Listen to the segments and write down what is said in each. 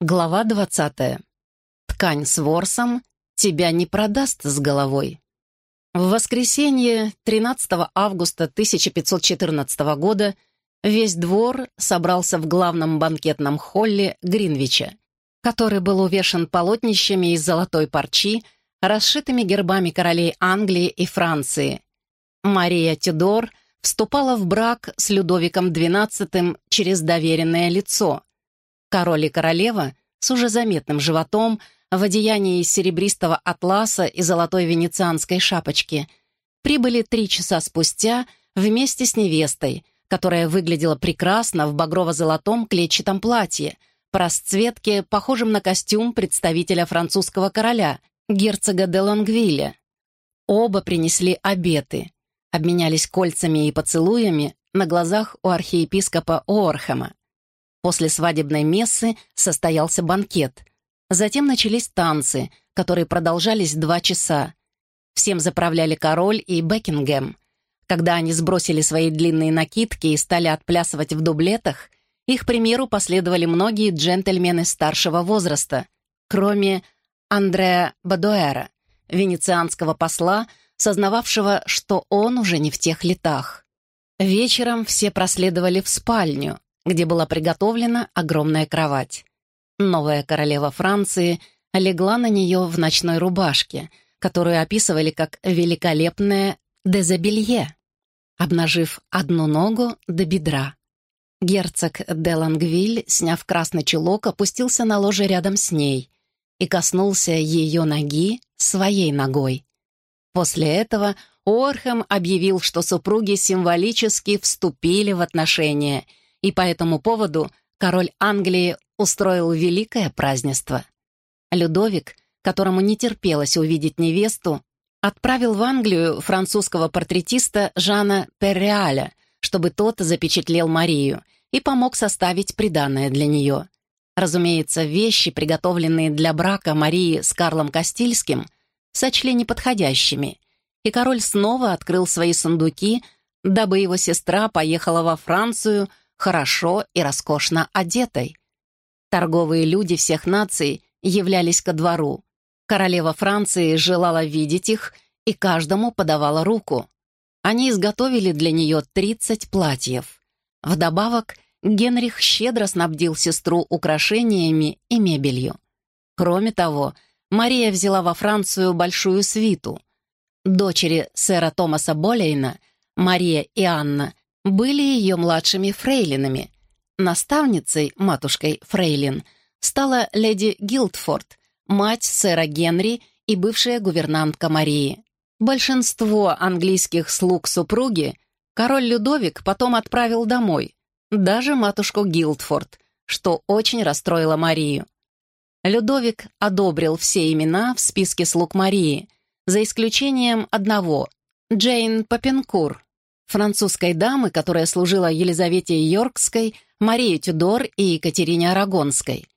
Глава 20. Ткань с ворсом тебя не продаст с головой. В воскресенье 13 августа 1514 года весь двор собрался в главном банкетном холле Гринвича, который был увешан полотнищами из золотой парчи, расшитыми гербами королей Англии и Франции. Мария Тюдор вступала в брак с Людовиком XII через доверенное лицо – Король и королева с уже заметным животом в одеянии из серебристого атласа и золотой венецианской шапочки прибыли три часа спустя вместе с невестой, которая выглядела прекрасно в багрово-золотом клетчатом платье, по расцветке, похожем на костюм представителя французского короля, герцога де Лонгвилля. Оба принесли обеты, обменялись кольцами и поцелуями на глазах у архиепископа Орхема. После свадебной мессы состоялся банкет. Затем начались танцы, которые продолжались два часа. Всем заправляли король и Бекингем. Когда они сбросили свои длинные накидки и стали отплясывать в дублетах, их примеру последовали многие джентльмены старшего возраста, кроме Андреа Бадуэра, венецианского посла, сознававшего, что он уже не в тех летах. Вечером все проследовали в спальню, где была приготовлена огромная кровать. Новая королева Франции легла на нее в ночной рубашке, которую описывали как великолепное дезобелье, обнажив одну ногу до бедра. Герцог де Лангвиль, сняв красный чулок, опустился на ложе рядом с ней и коснулся ее ноги своей ногой. После этого Орхем объявил, что супруги символически вступили в отношения — и по этому поводу король Англии устроил великое празднество. Людовик, которому не терпелось увидеть невесту, отправил в Англию французского портретиста Жана Перреаля, чтобы тот запечатлел Марию и помог составить приданное для нее. Разумеется, вещи, приготовленные для брака Марии с Карлом Кастильским, сочли неподходящими, и король снова открыл свои сундуки, дабы его сестра поехала во Францию хорошо и роскошно одетой. Торговые люди всех наций являлись ко двору. Королева Франции желала видеть их и каждому подавала руку. Они изготовили для нее 30 платьев. Вдобавок, Генрих щедро снабдил сестру украшениями и мебелью. Кроме того, Мария взяла во Францию большую свиту. Дочери сэра Томаса Болейна, Мария и Анна, были ее младшими фрейлинами. Наставницей, матушкой фрейлин, стала леди Гилдфорд, мать сэра Генри и бывшая гувернантка Марии. Большинство английских слуг супруги король Людовик потом отправил домой, даже матушку Гилдфорд, что очень расстроило Марию. Людовик одобрил все имена в списке слуг Марии, за исключением одного — Джейн Попенкур, французской дамы, которая служила Елизавете Йоркской, Марии Тюдор и Екатерине Арагонской.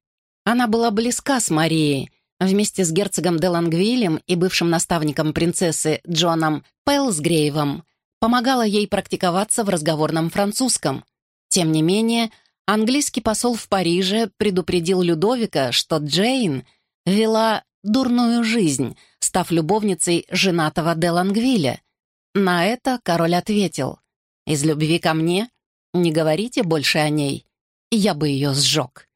Она была близка с Марией, вместе с герцогом де Лангвилем и бывшим наставником принцессы Джоном Пэлсгрейвом, помогала ей практиковаться в разговорном французском. Тем не менее, английский посол в Париже предупредил Людовика, что Джейн вела дурную жизнь, став любовницей женатого де Лангвиля, на это король ответил, «Из любви ко мне не говорите больше о ней, я бы ее сжег».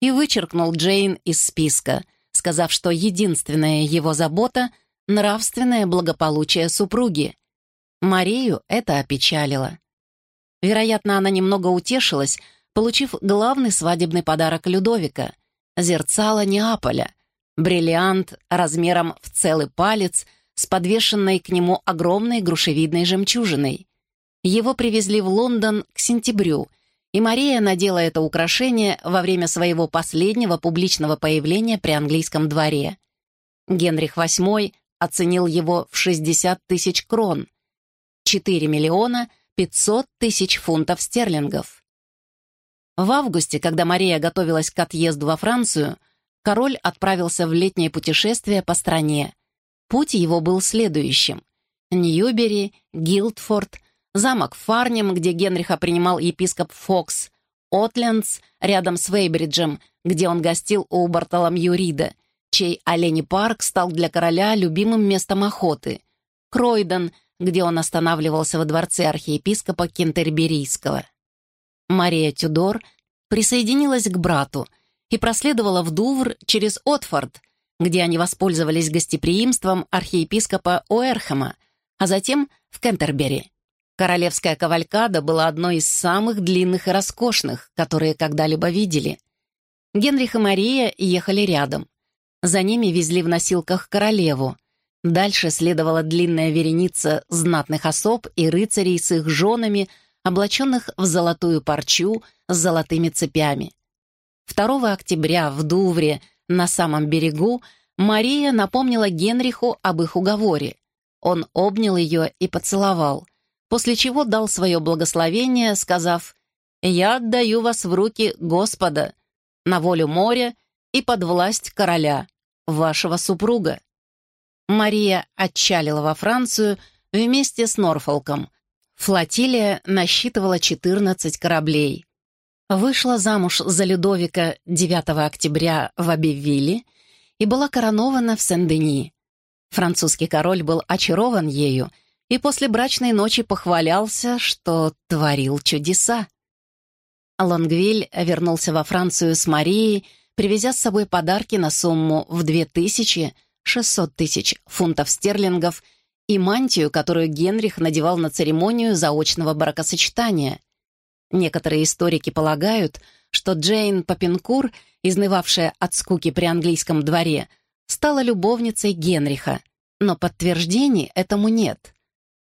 И вычеркнул Джейн из списка, сказав, что единственная его забота — нравственное благополучие супруги. Марию это опечалило. Вероятно, она немного утешилась, получив главный свадебный подарок Людовика — зерцало Неаполя, бриллиант размером в целый палец — с подвешенной к нему огромной грушевидной жемчужиной. Его привезли в Лондон к сентябрю, и Мария надела это украшение во время своего последнего публичного появления при английском дворе. Генрих VIII оценил его в 60 тысяч крон, 4 миллиона 500 тысяч фунтов стерлингов. В августе, когда Мария готовилась к отъезду во Францию, король отправился в летнее путешествие по стране, Путь его был следующим. Ньюбери, Гилдфорд, замок Фарнем, где Генриха принимал епископ Фокс, Отлендс рядом с Вейбриджем, где он гостил у Бартоломью Рида, чей Олени парк стал для короля любимым местом охоты. Кройдон, где он останавливался во дворце архиепископа Кентерберийского. Мария Тюдор присоединилась к брату и проследовала в Дувр через Отфорд, где они воспользовались гостеприимством архиепископа Уэрхэма, а затем в Кентербери. Королевская кавалькада была одной из самых длинных и роскошных, которые когда-либо видели. Генрих и Мария ехали рядом. За ними везли в носилках королеву. Дальше следовала длинная вереница знатных особ и рыцарей с их женами, облаченных в золотую парчу с золотыми цепями. 2 октября в Дувре, на самом берегу, Мария напомнила Генриху об их уговоре. Он обнял ее и поцеловал — после чего дал свое благословение, сказав «Я отдаю вас в руки Господа, на волю моря и под власть короля, вашего супруга». Мария отчалила во Францию вместе с Норфолком. Флотилия насчитывала 14 кораблей. Вышла замуж за Людовика 9 октября в Абивилле и была коронована в Сен-Дени. Французский король был очарован ею — и после брачной ночи похвалялся, что творил чудеса. Лонгвиль вернулся во Францию с Марией, привезя с собой подарки на сумму в 2600 тысяч фунтов стерлингов и мантию, которую Генрих надевал на церемонию заочного бракосочетания. Некоторые историки полагают, что Джейн Попинкур, изнывавшая от скуки при английском дворе, стала любовницей Генриха, но подтверждений этому нет.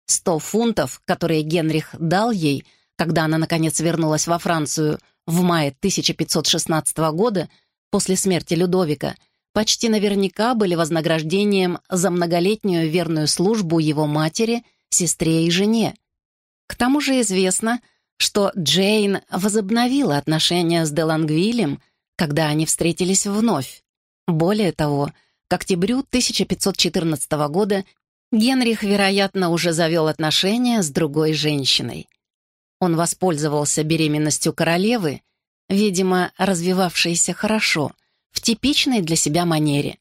Сто фунтов, которые Генрих дал ей, когда она, наконец, вернулась во Францию в мае 1516 года, после смерти Людовика, почти наверняка были вознаграждением за многолетнюю верную службу его матери, сестре и жене. К тому же известно, что Джейн возобновила отношения с Делангвилем, когда они встретились вновь. Более того, к октябрю 1514 года Генрих, вероятно, уже завел отношения с другой женщиной. Он воспользовался беременностью королевы, видимо, развивавшейся хорошо, в типичной для себя манере.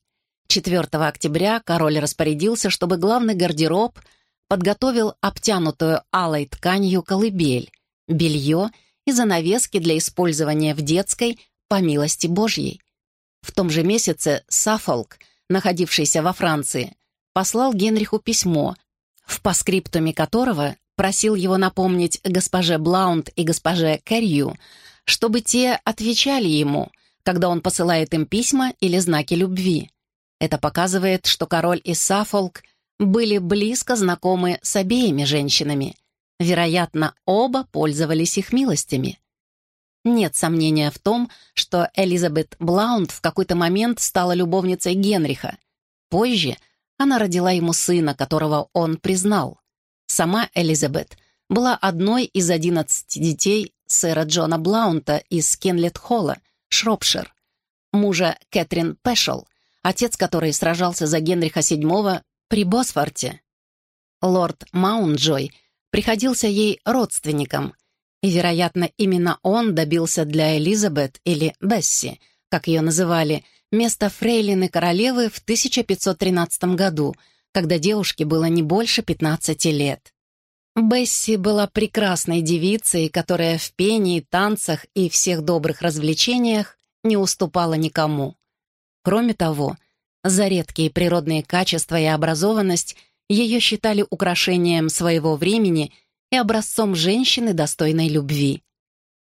4 октября король распорядился, чтобы главный гардероб подготовил обтянутую алой тканью колыбель, белье и занавески для использования в детской по милости Божьей. В том же месяце Саффолк, находившийся во Франции, послал Генриху письмо, в паскриптуме которого просил его напомнить госпоже Блаунд и госпоже Кэрью, чтобы те отвечали ему, когда он посылает им письма или знаки любви. Это показывает, что король и Сафолк были близко знакомы с обеими женщинами. Вероятно, оба пользовались их милостями. Нет сомнения в том, что Элизабет Блаунд в какой-то момент стала любовницей Генриха. Позже она родила ему сына, которого он признал. Сама Элизабет была одной из одиннадцати детей сэра Джона Блаунта из Кенлет-Холла, Шропшир, мужа Кэтрин Пэшел, отец которой сражался за Генриха VII при Босфорте. Лорд Маунджой приходился ей родственником, и, вероятно, именно он добился для Элизабет или Бесси, как ее называли, место фрейлины королевы в 1513 году, когда девушке было не больше 15 лет. Бесси была прекрасной девицей, которая в пении, танцах и всех добрых развлечениях не уступала никому. Кроме того, за редкие природные качества и образованность ее считали украшением своего времени и образцом женщины, достойной любви.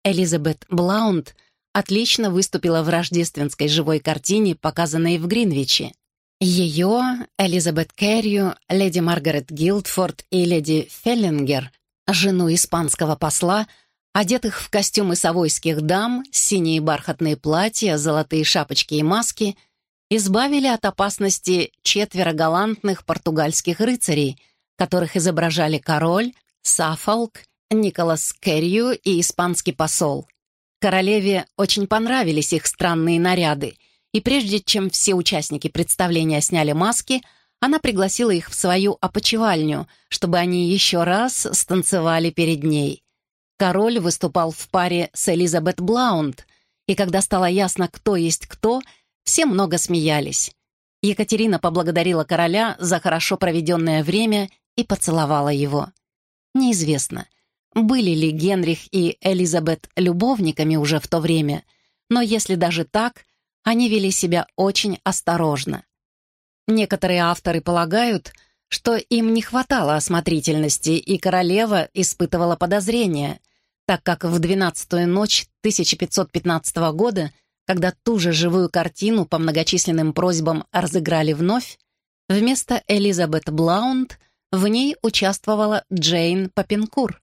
Элизабет Блаунд — отлично выступила в рождественской живой картине, показанной в Гринвиче. Ее, Элизабет Керрию, леди Маргарет Гилдфорд и леди Феллингер, жену испанского посла, одетых в костюмы совойских дам, синие бархатные платья, золотые шапочки и маски, избавили от опасности четверо галантных португальских рыцарей, которых изображали король, Сафолк, Николас Керрию и испанский посол. Королеве очень понравились их странные наряды, и прежде чем все участники представления сняли маски, она пригласила их в свою опочивальню, чтобы они еще раз станцевали перед ней. Король выступал в паре с Элизабет Блаунд, и когда стало ясно, кто есть кто, все много смеялись. Екатерина поблагодарила короля за хорошо проведенное время и поцеловала его. Неизвестно, были ли Генрих и Элизабет любовниками уже в то время, но если даже так, они вели себя очень осторожно. Некоторые авторы полагают, что им не хватало осмотрительности, и королева испытывала подозрения, так как в двенадцатую ночь 1515 года, когда ту же живую картину по многочисленным просьбам разыграли вновь, вместо Элизабет Блаунд в ней участвовала Джейн Папинкур.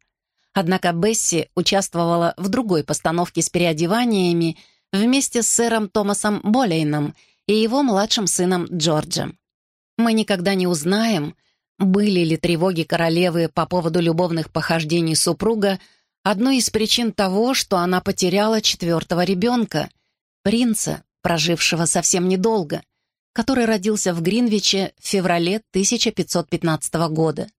Однако Бесси участвовала в другой постановке с переодеваниями вместе с сэром Томасом Болейном и его младшим сыном Джорджем. Мы никогда не узнаем, были ли тревоги королевы по поводу любовных похождений супруга одной из причин того, что она потеряла четвертого ребенка, принца, прожившего совсем недолго, который родился в Гринвиче в феврале 1515 года.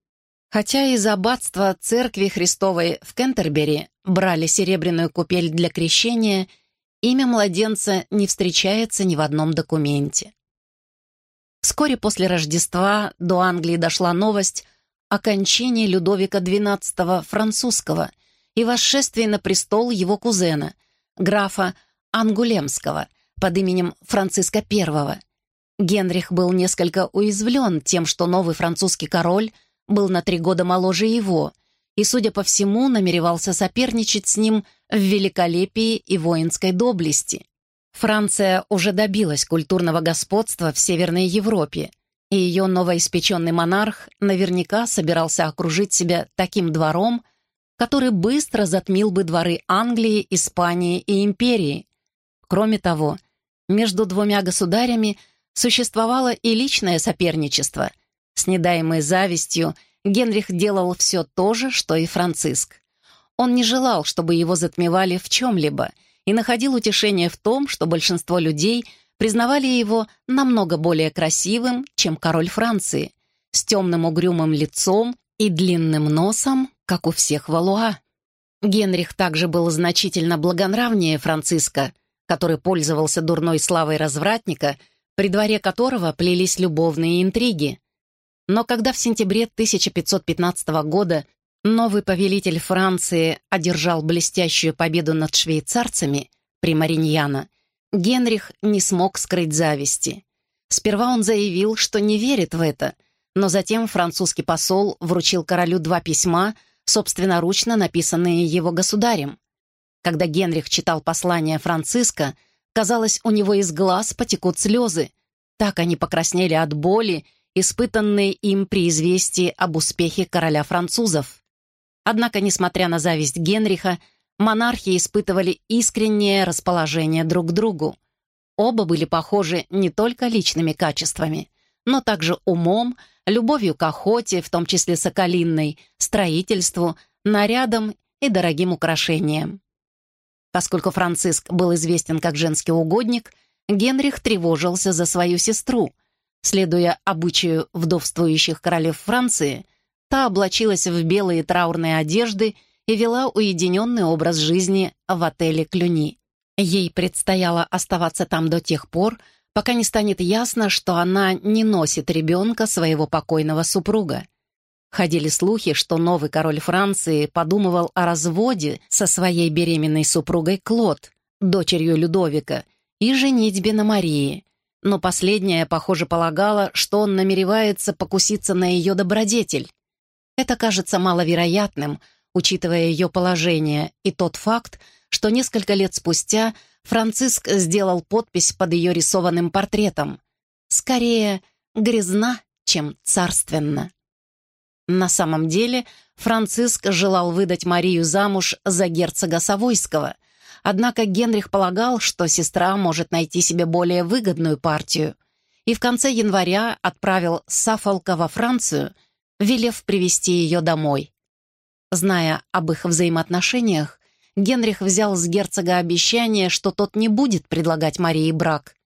Хотя из аббатства Церкви Христовой в Кентербери брали серебряную купель для крещения, имя младенца не встречается ни в одном документе. Вскоре после Рождества до Англии дошла новость о кончине Людовика XII французского и восшествии на престол его кузена, графа Ангулемского, под именем Франциска I. Генрих был несколько уязвлен тем, что новый французский король – был на три года моложе его и, судя по всему, намеревался соперничать с ним в великолепии и воинской доблести. Франция уже добилась культурного господства в Северной Европе, и ее новоиспеченный монарх наверняка собирался окружить себя таким двором, который быстро затмил бы дворы Англии, Испании и Империи. Кроме того, между двумя государями существовало и личное соперничество, с недаемой завистью Генрих делал все то же, что и Франциск. Он не желал, чтобы его затмевали в чем-либо, и находил утешение в том, что большинство людей признавали его намного более красивым, чем король Франции, с темным угрюмым лицом и длинным носом, как у всех валуа. Генрих также был значительно благонравнее Франциска, который пользовался дурной славой развратника, при дворе которого плелись любовные интриги. Но когда в сентябре 1515 года новый повелитель Франции одержал блестящую победу над швейцарцами при Мариньяно, Генрих не смог скрыть зависти. Сперва он заявил, что не верит в это, но затем французский посол вручил королю два письма, собственноручно написанные его государем. Когда Генрих читал послание Франциска, казалось, у него из глаз потекут слезы. Так они покраснели от боли испытанные им при известии об успехе короля французов. Однако, несмотря на зависть Генриха, монархи испытывали искреннее расположение друг к другу. Оба были похожи не только личными качествами, но также умом, любовью к охоте, в том числе соколинной, строительству, нарядам и дорогим украшениям. Поскольку Франциск был известен как женский угодник, Генрих тревожился за свою сестру, Следуя обычаю вдовствующих королев Франции, та облачилась в белые траурные одежды и вела уединенный образ жизни в отеле «Клюни». Ей предстояло оставаться там до тех пор, пока не станет ясно, что она не носит ребенка своего покойного супруга. Ходили слухи, что новый король Франции подумывал о разводе со своей беременной супругой Клод, дочерью Людовика, и женитьбе на Марии, но последняя, похоже, полагала, что он намеревается покуситься на ее добродетель. Это кажется маловероятным, учитывая ее положение, и тот факт, что несколько лет спустя Франциск сделал подпись под ее рисованным портретом. Скорее, грязна, чем царственно. На самом деле, Франциск желал выдать Марию замуж за герцога Савойского — Однако Генрих полагал, что сестра может найти себе более выгодную партию, и в конце января отправил Сафолка во Францию, велев привести ее домой. Зная об их взаимоотношениях, Генрих взял с герцога обещание, что тот не будет предлагать Марии брак.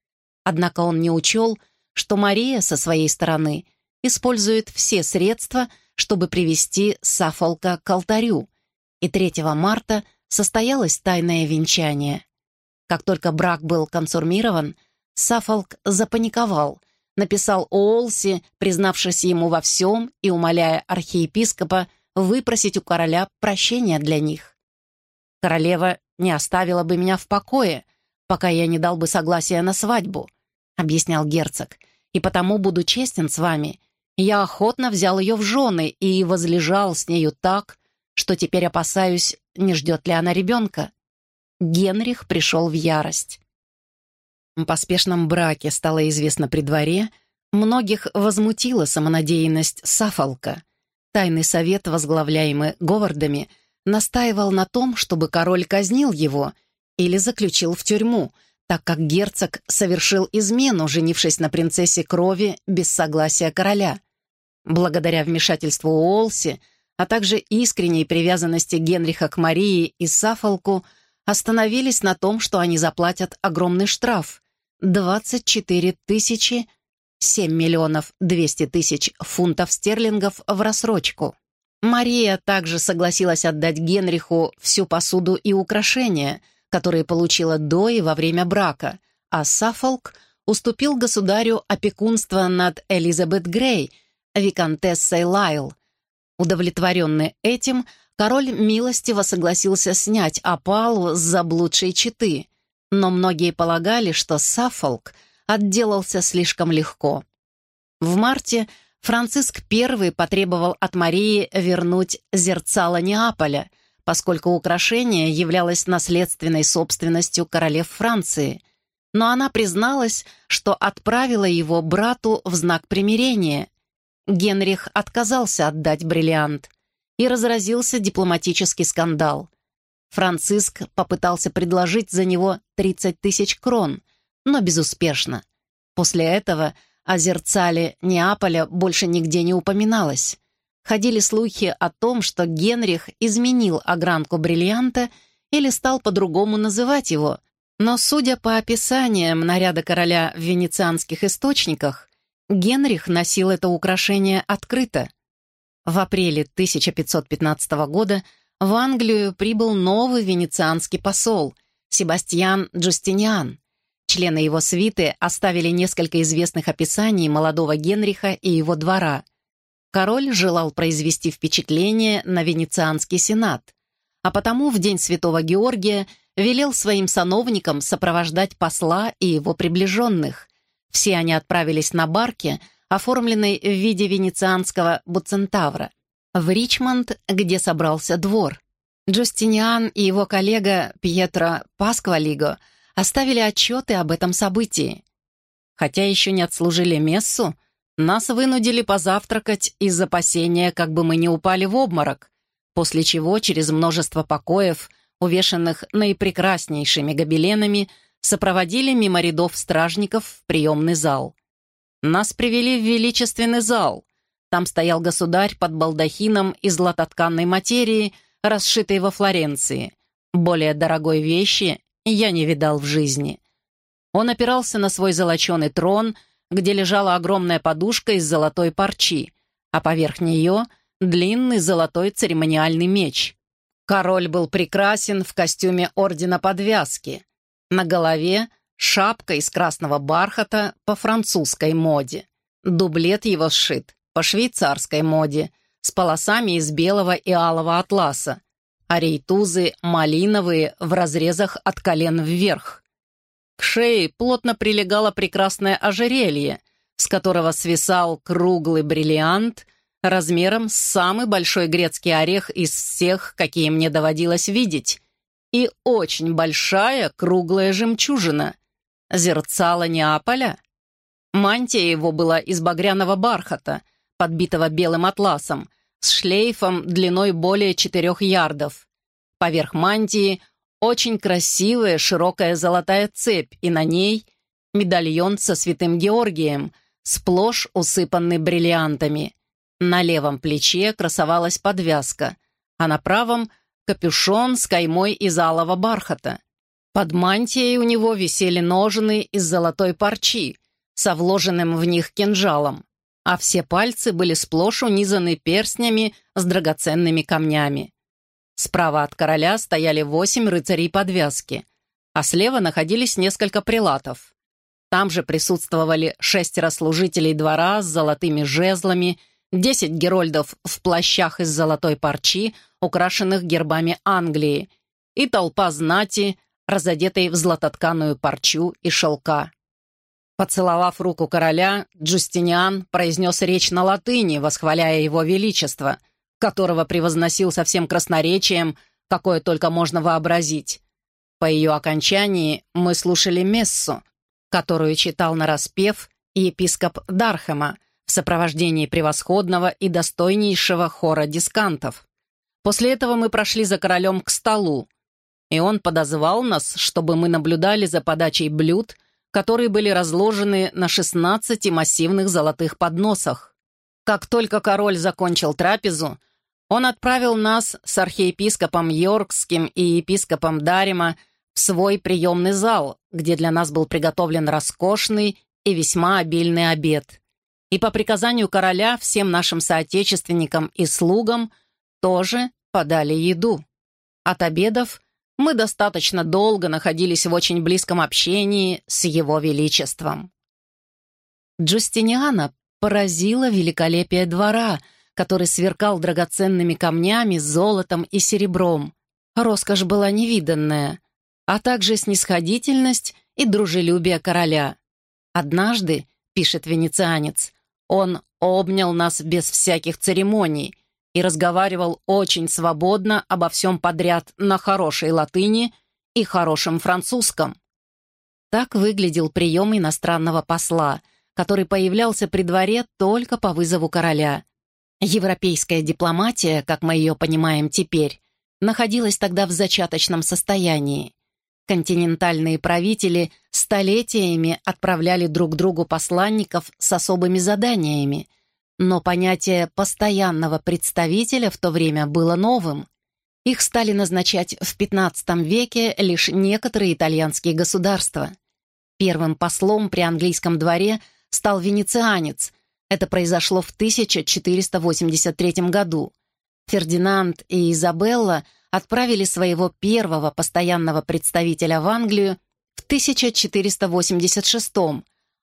Однако он не учел, что Мария со своей стороны использует все средства, чтобы привести Сафолка к алтарю, и 3 марта состоялось тайное венчание. Как только брак был консурмирован, Сафолк запаниковал, написал Олси, признавшись ему во всем и умоляя архиепископа выпросить у короля прощения для них. «Королева не оставила бы меня в покое, пока я не дал бы согласия на свадьбу», — объяснял герцог, «и потому буду честен с вами. Я охотно взял ее в жены и возлежал с нею так, что теперь опасаюсь, не ждет ли она ребенка». Генрих пришел в ярость. О поспешном браке стало известно при дворе, многих возмутила самонадеянность Сафолка. Тайный совет, возглавляемый Говардами, настаивал на том, чтобы король казнил его или заключил в тюрьму, так как герцог совершил измену, женившись на принцессе крови без согласия короля. Благодаря вмешательству Уолси, а также искренней привязанности Генриха к Марии и Сафолку, остановились на том, что они заплатят огромный штраф — 24 тысячи 7 миллионов 200 тысяч фунтов стерлингов в рассрочку. Мария также согласилась отдать Генриху всю посуду и украшения, которые получила до и во время брака, а Саффолк уступил государю опекунство над Элизабет Грей, виконтессой Лайл. Удовлетворенный этим, король милостиво согласился снять опалу с заблудшей четы, но многие полагали, что Саффолк отделался слишком легко. В марте Франциск I потребовал от Марии вернуть зерцало Неаполя, поскольку украшение являлось наследственной собственностью королев Франции, но она призналась, что отправила его брату в знак примирения. Генрих отказался отдать бриллиант, и разразился дипломатический скандал. Франциск попытался предложить за него 30 тысяч крон — но безуспешно. После этого о зерцале Неаполя больше нигде не упоминалось. Ходили слухи о том, что Генрих изменил огранку бриллианта или стал по-другому называть его, но, судя по описаниям наряда короля в венецианских источниках, Генрих носил это украшение открыто. В апреле 1515 года в Англию прибыл новый венецианский посол Себастьян Джустиниан. Члены его свиты оставили несколько известных описаний молодого Генриха и его двора. Король желал произвести впечатление на Венецианский сенат, а потому в день Святого Георгия велел своим сановникам сопровождать посла и его приближенных. Все они отправились на барке, оформленной в виде венецианского буцентавра, в Ричмонд, где собрался двор. Джустиниан и его коллега Пьетро Пасквалиго – оставили отчеты об этом событии. Хотя еще не отслужили мессу, нас вынудили позавтракать из опасения, как бы мы не упали в обморок, после чего через множество покоев, увешанных наипрекраснейшими гобеленами, сопроводили мимо рядов стражников в приемный зал. Нас привели в величественный зал. Там стоял государь под балдахином из латотканной материи, расшитой во Флоренции. Более дорогой вещи я не видал в жизни. Он опирался на свой золоченый трон, где лежала огромная подушка из золотой парчи, а поверх нее длинный золотой церемониальный меч. Король был прекрасен в костюме ордена подвязки. На голове шапка из красного бархата по французской моде. Дублет его сшит по швейцарской моде, с полосами из белого и алого атласа, а рейтузы малиновые в разрезах от колен вверх. К шее плотно прилегало прекрасное ожерелье, с которого свисал круглый бриллиант размером с самый большой грецкий орех из всех, какие мне доводилось видеть, и очень большая круглая жемчужина, зерцало Неаполя. Мантия его была из багряного бархата, подбитого белым атласом, с шлейфом длиной более четырех ярдов. Поверх мантии очень красивая широкая золотая цепь, и на ней медальон со святым Георгием, сплошь усыпанный бриллиантами. На левом плече красовалась подвязка, а на правом — капюшон с каймой из алого бархата. Под мантией у него висели ножны из золотой парчи со вложенным в них кинжалом а все пальцы были сплошь унизаны перстнями с драгоценными камнями. Справа от короля стояли восемь рыцарей подвязки, а слева находились несколько прилатов. Там же присутствовали шестеро служителей двора с золотыми жезлами, десять герольдов в плащах из золотой парчи, украшенных гербами Англии, и толпа знати, разодетой в златотканую парчу и шелка. Поцеловав руку короля, Джустиниан произнес речь на латыни, восхваляя его величество, которого превозносил со всем красноречием, какое только можно вообразить. По ее окончании мы слушали мессу, которую читал нараспев епископ Дархема в сопровождении превосходного и достойнейшего хора дискантов. После этого мы прошли за королем к столу, и он подозвал нас, чтобы мы наблюдали за подачей блюд, которые были разложены на 16 массивных золотых подносах. Как только король закончил трапезу, он отправил нас с архиепископом Йоркским и епископом Дарима в свой приемный зал, где для нас был приготовлен роскошный и весьма обильный обед. И по приказанию короля всем нашим соотечественникам и слугам тоже подали еду. От обедов мы достаточно долго находились в очень близком общении с его величеством. Джустиниана поразило великолепие двора, который сверкал драгоценными камнями, золотом и серебром. Роскошь была невиданная а также снисходительность и дружелюбие короля. Однажды, пишет венецианец, он обнял нас без всяких церемоний и разговаривал очень свободно обо всем подряд на хорошей латыни и хорошем французском. Так выглядел прием иностранного посла, который появлялся при дворе только по вызову короля. Европейская дипломатия, как мы ее понимаем теперь, находилась тогда в зачаточном состоянии. Континентальные правители столетиями отправляли друг другу посланников с особыми заданиями, но понятие «постоянного представителя» в то время было новым. Их стали назначать в XV веке лишь некоторые итальянские государства. Первым послом при английском дворе стал венецианец. Это произошло в 1483 году. Фердинанд и Изабелла отправили своего первого постоянного представителя в Англию в 1486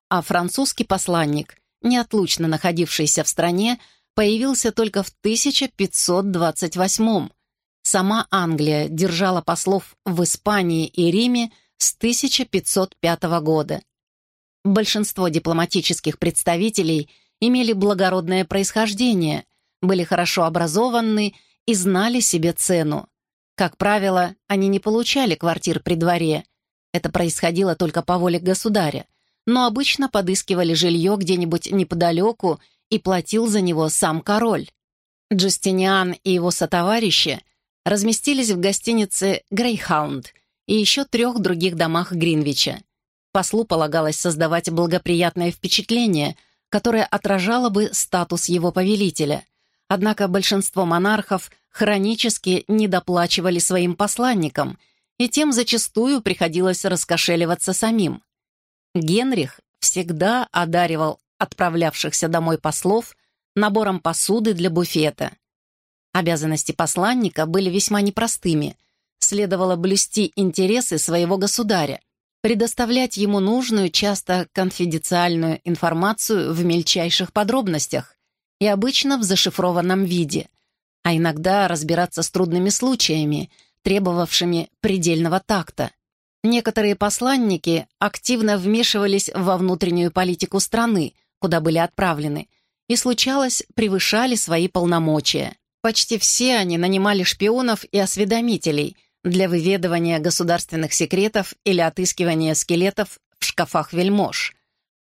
а французский посланник, неотлучно находившийся в стране, появился только в 1528 Сама Англия держала послов в Испании и Риме с 1505 года. Большинство дипломатических представителей имели благородное происхождение, были хорошо образованы и знали себе цену. Как правило, они не получали квартир при дворе. Это происходило только по воле государя, но обычно подыскивали жилье где-нибудь неподалеку и платил за него сам король. Джустиниан и его сотоварищи разместились в гостинице «Грейхаунд» и еще трех других домах Гринвича. Послу полагалось создавать благоприятное впечатление, которое отражало бы статус его повелителя. Однако большинство монархов хронически недоплачивали своим посланникам, и тем зачастую приходилось раскошеливаться самим. Генрих всегда одаривал отправлявшихся домой послов набором посуды для буфета. Обязанности посланника были весьма непростыми. Следовало блюсти интересы своего государя, предоставлять ему нужную, часто конфиденциальную информацию в мельчайших подробностях, и обычно в зашифрованном виде, а иногда разбираться с трудными случаями, требовавшими предельного такта. Некоторые посланники активно вмешивались во внутреннюю политику страны, куда были отправлены, и, случалось, превышали свои полномочия. Почти все они нанимали шпионов и осведомителей для выведывания государственных секретов или отыскивания скелетов в шкафах вельмож.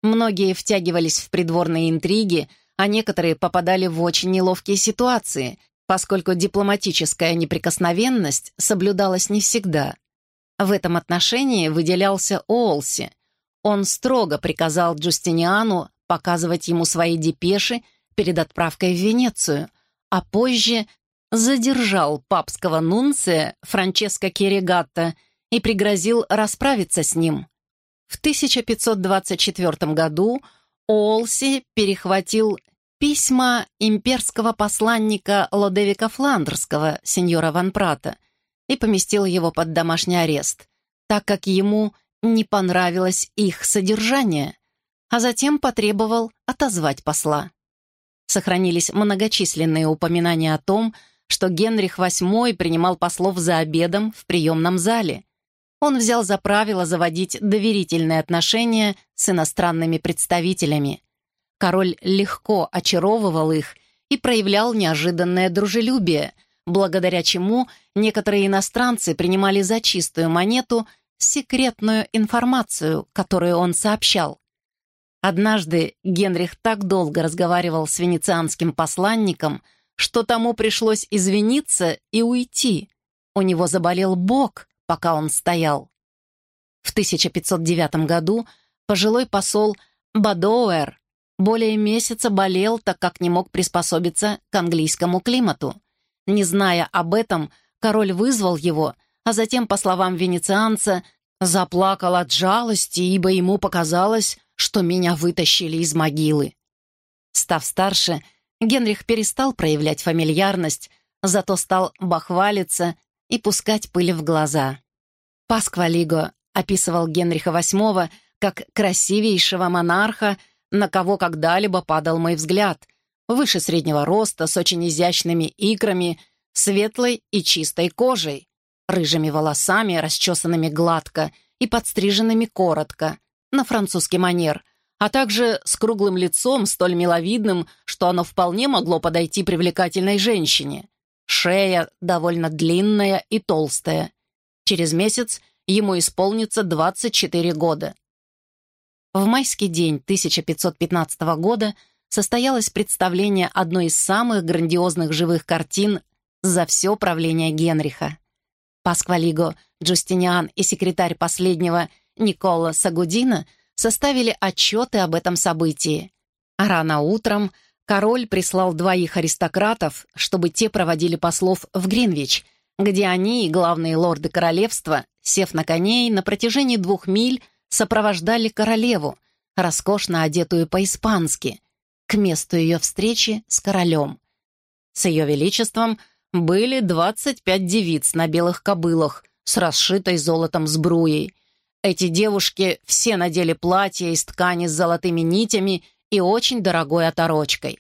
Многие втягивались в придворные интриги, а некоторые попадали в очень неловкие ситуации, поскольку дипломатическая неприкосновенность соблюдалась не всегда. В этом отношении выделялся Олси. Он строго приказал Джустиниану показывать ему свои депеши перед отправкой в Венецию, а позже задержал папского нунция Франческо Керригатта и пригрозил расправиться с ним. В 1524 году Олси перехватил письма имперского посланника Лодевика Фландерского, сеньора Ван Прата, и поместил его под домашний арест, так как ему не понравилось их содержание, а затем потребовал отозвать посла. Сохранились многочисленные упоминания о том, что Генрих VIII принимал послов за обедом в приемном зале. Он взял за правило заводить доверительные отношения с иностранными представителями. Король легко очаровывал их и проявлял неожиданное дружелюбие, благодаря чему некоторые иностранцы принимали за чистую монету секретную информацию, которую он сообщал. Однажды Генрих так долго разговаривал с венецианским посланником, что тому пришлось извиниться и уйти. У него заболел бок, пока он стоял. В 1509 году пожилой посол Бадоуэр более месяца болел, так как не мог приспособиться к английскому климату. Не зная об этом, король вызвал его, а затем, по словам венецианца, заплакал от жалости, ибо ему показалось, что меня вытащили из могилы. Став старше, Генрих перестал проявлять фамильярность, зато стал бахвалиться и пускать пыль в глаза. Пасквалиго описывал Генриха VIII как красивейшего монарха, на кого когда-либо падал мой взгляд, выше среднего роста, с очень изящными икрами, светлой и чистой кожей, рыжими волосами, расчесанными гладко и подстриженными коротко, на французский манер, а также с круглым лицом, столь миловидным, что оно вполне могло подойти привлекательной женщине. Шея довольно длинная и толстая. Через месяц ему исполнится 24 года. В майский день 1515 года состоялось представление одной из самых грандиозных живых картин за все правление Генриха. Пасквалиго, Джустиниан и секретарь последнего Никола Сагудина составили отчеты об этом событии. А рано утром король прислал двоих аристократов, чтобы те проводили послов в Гринвич, где они и главные лорды королевства, сев на коней, на протяжении двух миль сопровождали королеву, роскошно одетую по-испански, к месту ее встречи с королем. С ее величеством были 25 девиц на белых кобылах с расшитой золотом сбруей. Эти девушки все надели платья из ткани с золотыми нитями и очень дорогой оторочкой.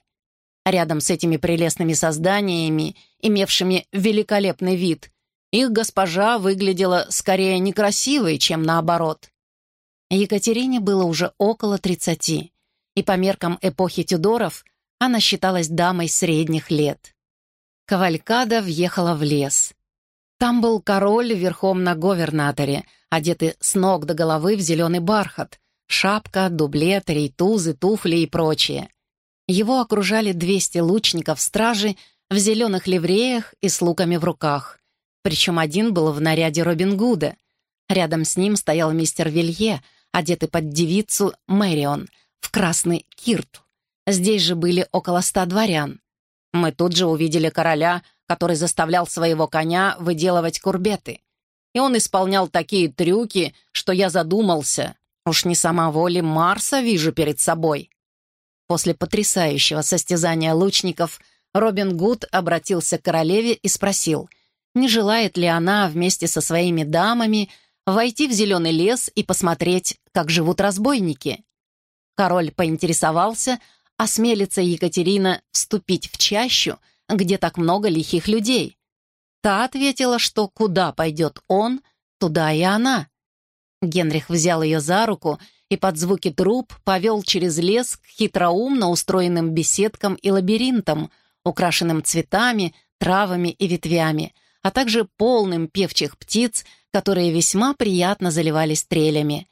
Рядом с этими прелестными созданиями, имевшими великолепный вид, их госпожа выглядела скорее некрасивой, чем наоборот. Екатерине было уже около 30, и по меркам эпохи Тюдоров она считалась дамой средних лет. Кавалькада въехала в лес. Там был король верхом на говернаторе, одетый с ног до головы в зеленый бархат, шапка, дублет, рейтузы, туфли и прочее. Его окружали 200 лучников стражи в зеленых ливреях и с луками в руках. Причем один был в наряде Робин Гуда. Рядом с ним стоял мистер Вилье, одетый под девицу Мэрион, в красный кирт. Здесь же были около ста дворян. Мы тут же увидели короля, который заставлял своего коня выделывать курбеты. И он исполнял такие трюки, что я задумался. Уж не самого ли Марса вижу перед собой? После потрясающего состязания лучников Робин Гуд обратился к королеве и спросил, не желает ли она вместе со своими дамами войти в зеленый лес и посмотреть, как живут разбойники. Король поинтересовался, осмелится Екатерина вступить в чащу, где так много лихих людей. Та ответила, что куда пойдет он, туда и она. Генрих взял ее за руку и под звуки труб повел через лес к хитроумно устроенным беседкам и лабиринтам, украшенным цветами, травами и ветвями, а также полным певчих птиц, которые весьма приятно заливались стрелями.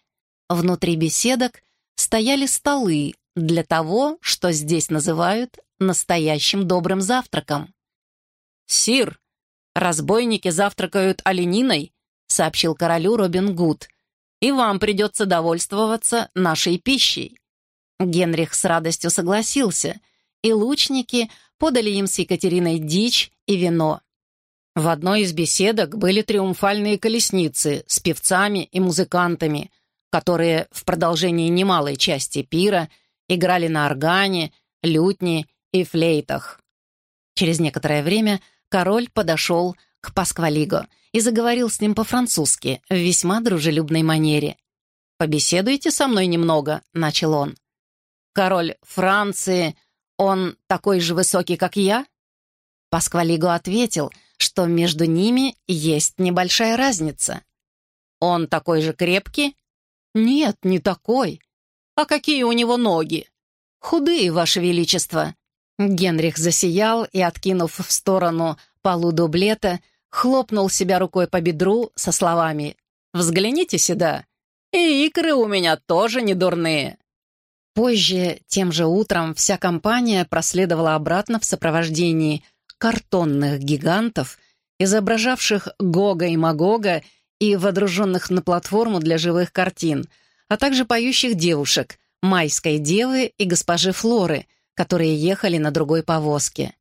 Внутри беседок стояли столы для того, что здесь называют настоящим добрым завтраком. «Сир, разбойники завтракают олениной», — сообщил королю Робин Гуд, «и вам придется довольствоваться нашей пищей». Генрих с радостью согласился, и лучники подали им с Екатериной дичь и вино. В одной из беседок были триумфальные колесницы с певцами и музыкантами, которые в продолжении немалой части пира играли на органе, лютне и флейтах». Через некоторое время король подошел к Пасквалиго и заговорил с ним по-французски в весьма дружелюбной манере. «Побеседуйте со мной немного», — начал он. «Король Франции, он такой же высокий, как я?» Пасквалиго ответил, что между ними есть небольшая разница. «Он такой же крепкий?» «Нет, не такой. А какие у него ноги?» «Худые, Ваше Величество». Генрих засиял и, откинув в сторону полу дублета, хлопнул себя рукой по бедру со словами «Взгляните сюда, и икры у меня тоже не дурные». Позже, тем же утром, вся компания проследовала обратно в сопровождении картонных гигантов, изображавших Гога и Магога и водруженных на платформу для живых картин, а также поющих девушек, Майской Девы и госпожи Флоры, которые ехали на другой повозке.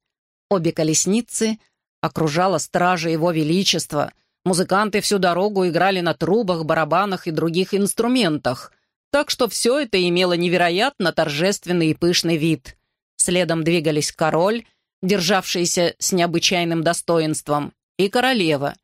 Обе колесницы окружала стража Его Величества. Музыканты всю дорогу играли на трубах, барабанах и других инструментах, так что все это имело невероятно торжественный и пышный вид. Следом двигались король, державшийся с необычайным достоинством, и королева,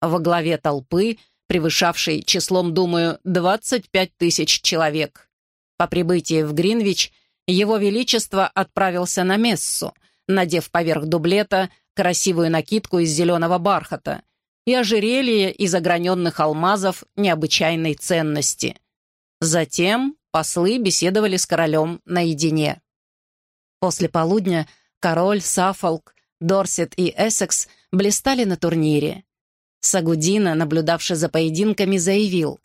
во главе толпы, превышавшей числом, думаю, 25 тысяч человек. По прибытии в Гринвич его Величество отправился на мессу, надев поверх дублета красивую накидку из зеленого бархата и ожерелье из ограненных алмазов необычайной ценности. Затем послы беседовали с королем наедине. После полудня король, Саффолк, Дорсет и Эссекс блистали на турнире. Сагудина, наблюдавший за поединками, заявил,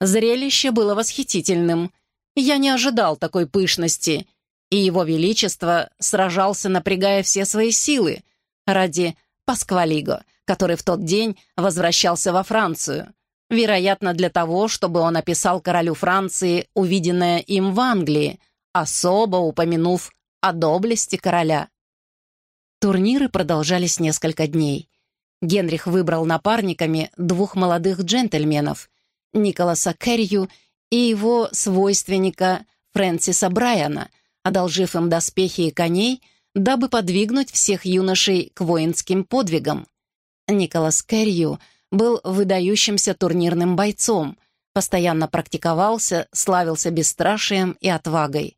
«Зрелище было восхитительным. Я не ожидал такой пышности, и его величество сражался, напрягая все свои силы, ради Пасквалиго, который в тот день возвращался во Францию. Вероятно, для того, чтобы он описал королю Франции увиденное им в Англии, особо упомянув о доблести короля. Турниры продолжались несколько дней. Генрих выбрал напарниками двух молодых джентльменов, Николаса Керрию и его свойственника Фрэнсиса Брайана, одолжив им доспехи и коней — дабы подвигнуть всех юношей к воинским подвигам. Николас Керрию был выдающимся турнирным бойцом, постоянно практиковался, славился бесстрашием и отвагой.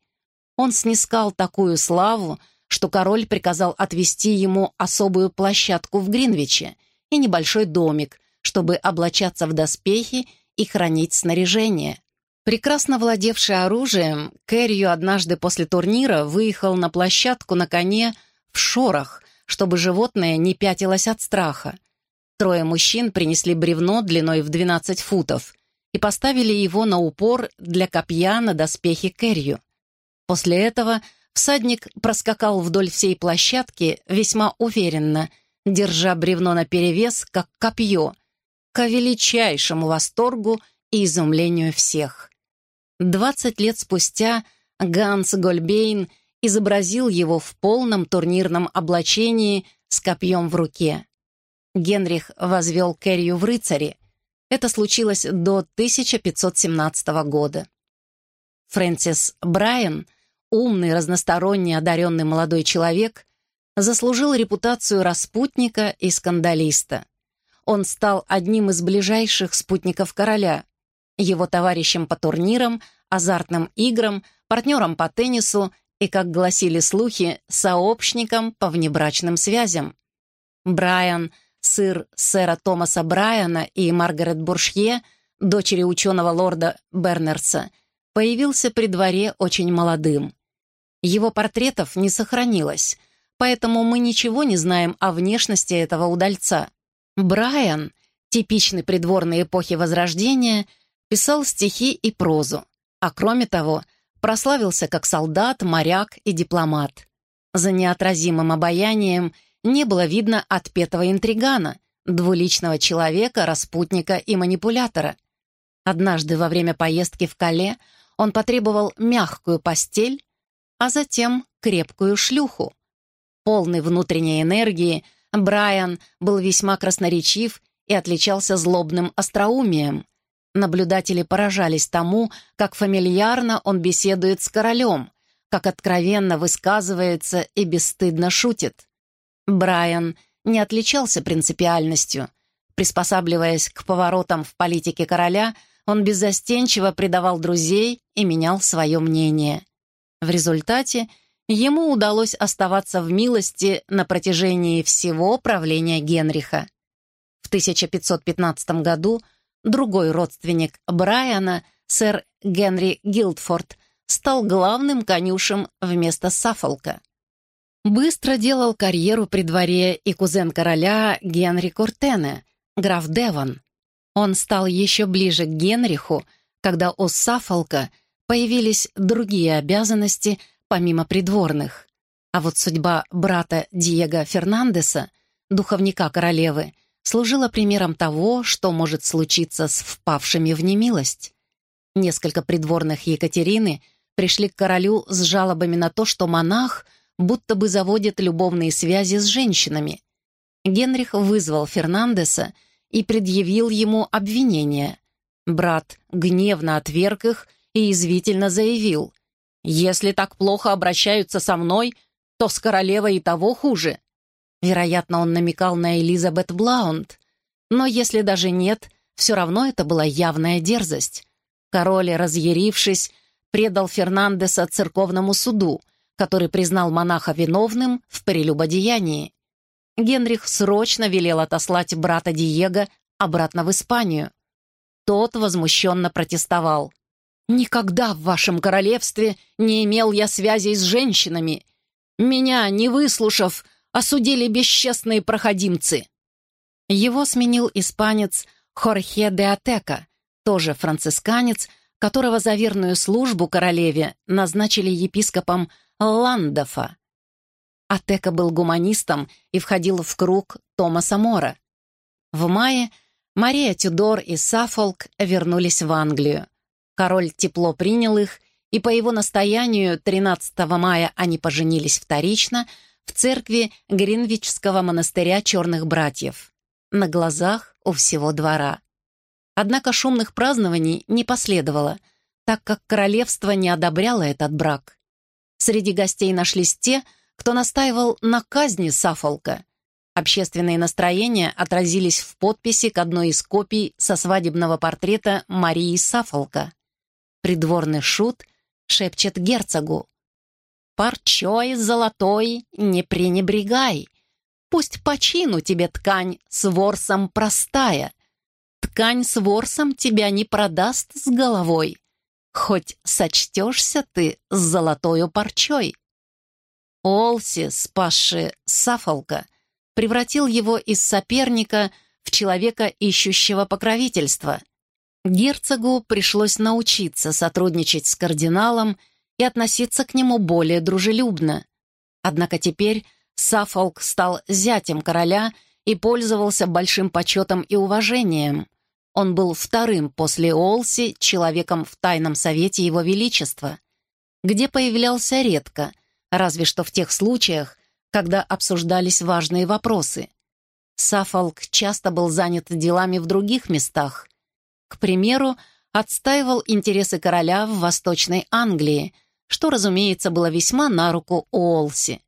Он снискал такую славу, что король приказал отвести ему особую площадку в Гринвиче и небольшой домик, чтобы облачаться в доспехи и хранить снаряжение. Прекрасно владевший оружием, Кэррию однажды после турнира выехал на площадку на коне в шорах, чтобы животное не пятилось от страха. Трое мужчин принесли бревно длиной в 12 футов и поставили его на упор для копья на доспехи Кэррию. После этого всадник проскакал вдоль всей площадки весьма уверенно, держа бревно наперевес, как копье, к величайшему восторгу и изумлению всех. Двадцать лет спустя Ганс Гольбейн изобразил его в полном турнирном облачении с копьем в руке. Генрих возвел Керрию в рыцари. Это случилось до 1517 года. Фрэнсис Брайан, умный, разносторонне одаренный молодой человек, заслужил репутацию распутника и скандалиста. Он стал одним из ближайших спутников короля, его товарищем по турнирам, азартным играм, партнером по теннису и, как гласили слухи, сообщником по внебрачным связям. Брайан, сыр сэра Томаса Брайана и Маргарет Буршье, дочери ученого лорда Бернерса, появился при дворе очень молодым. Его портретов не сохранилось, поэтому мы ничего не знаем о внешности этого удальца. Брайан, типичный придворной эпохи Возрождения — писал стихи и прозу, а кроме того, прославился как солдат, моряк и дипломат. За неотразимым обаянием не было видно отпетого интригана, двуличного человека, распутника и манипулятора. Однажды во время поездки в Кале он потребовал мягкую постель, а затем крепкую шлюху. Полный внутренней энергии, Брайан был весьма красноречив и отличался злобным остроумием. Наблюдатели поражались тому, как фамильярно он беседует с королем, как откровенно высказывается и бесстыдно шутит. Брайан не отличался принципиальностью. Приспосабливаясь к поворотам в политике короля, он беззастенчиво предавал друзей и менял свое мнение. В результате ему удалось оставаться в милости на протяжении всего правления Генриха. В 1515 году другой родственник Брайана, сэр Генри Гилдфорд, стал главным конюшем вместо Саффолка. Быстро делал карьеру при дворе и кузен короля Генри Куртене, граф Девон. Он стал еще ближе к Генриху, когда у Саффолка появились другие обязанности помимо придворных. А вот судьба брата Диего Фернандеса, духовника королевы, служила примером того, что может случиться с впавшими в немилость. Несколько придворных Екатерины пришли к королю с жалобами на то, что монах — будто бы заводит любовные связи с женщинами. Генрих вызвал Фернандеса и предъявил ему обвинение. Брат гневно отверг их и извительно заявил, «Если так плохо обращаются со мной, то с королевой и того хуже». Вероятно, он намекал на Элизабет Блаунд. Но если даже нет, все равно это была явная дерзость. Король, разъярившись, предал Фернандеса церковному суду — который признал монаха виновным в прелюбодеянии. Генрих срочно велел отослать брата Диего обратно в Испанию. Тот возмущенно протестовал. «Никогда в вашем королевстве не имел я связей с женщинами. Меня, не выслушав, осудили бесчестные проходимцы». Его сменил испанец Хорхе де Атека, тоже францисканец, которого за верную службу королеве назначили епископом Ландофа. Атека был гуманистом и входил в круг Томаса Мора. В мае Мария Тюдор и Саффолк вернулись в Англию. Король тепло принял их, и по его настоянию 13 мая они поженились вторично в церкви Гринвичского монастыря Черных Братьев, на глазах у всего двора. Однако шумных празднований не последовало, так как королевство не одобряло этот брак. Среди гостей нашлись те, кто настаивал на казни Сафолка. Общественные настроения отразились в подписи к одной из копий со свадебного портрета Марии Сафолка. Придворный шут шепчет герцогу. «Парчой золотой не пренебрегай, пусть почину тебе ткань с ворсом простая. Ткань с ворсом тебя не продаст с головой хоть сочтешься ты с золотою парчой. Олси, спасший Сафолка, превратил его из соперника в человека, ищущего покровительства. Герцогу пришлось научиться сотрудничать с кардиналом и относиться к нему более дружелюбно. Однако теперь Сафолк стал зятем короля и пользовался большим почетом и уважением. Он был вторым после Олси человеком в тайном совете Его Величества, где появлялся редко, разве что в тех случаях, когда обсуждались важные вопросы. Сафолк часто был занят делами в других местах. К примеру, отстаивал интересы короля в Восточной Англии, что, разумеется, было весьма на руку Уолси.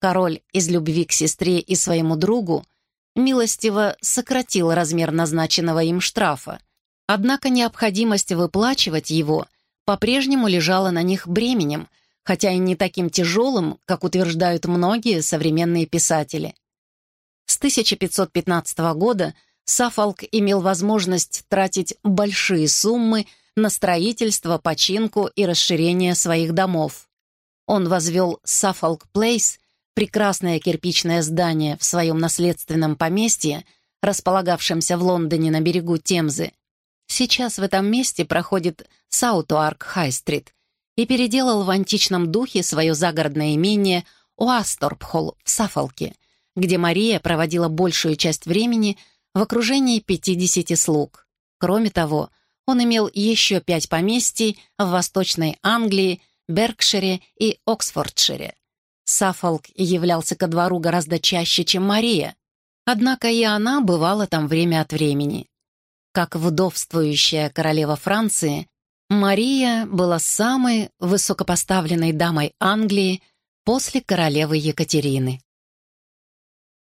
Король из любви к сестре и своему другу милостиво сократил размер назначенного им штрафа. Однако необходимость выплачивать его по-прежнему лежала на них бременем, хотя и не таким тяжелым, как утверждают многие современные писатели. С 1515 года Сафолк имел возможность тратить большие суммы на строительство, починку и расширение своих домов. Он возвел Саффолк Плейс прекрасное кирпичное здание в своем наследственном поместье, располагавшемся в Лондоне на берегу Темзы. Сейчас в этом месте проходит Саутуарк Хай-стрит и переделал в античном духе свое загородное имение Уасторпхолл в Сафолке, где Мария проводила большую часть времени в окружении 50 слуг. Кроме того, он имел еще пять поместий в Восточной Англии, Беркшире и Оксфордшире. Саффолк являлся ко двору гораздо чаще, чем Мария, однако и она бывала там время от времени. Как вдовствующая королева Франции, Мария была самой высокопоставленной дамой Англии после королевы Екатерины.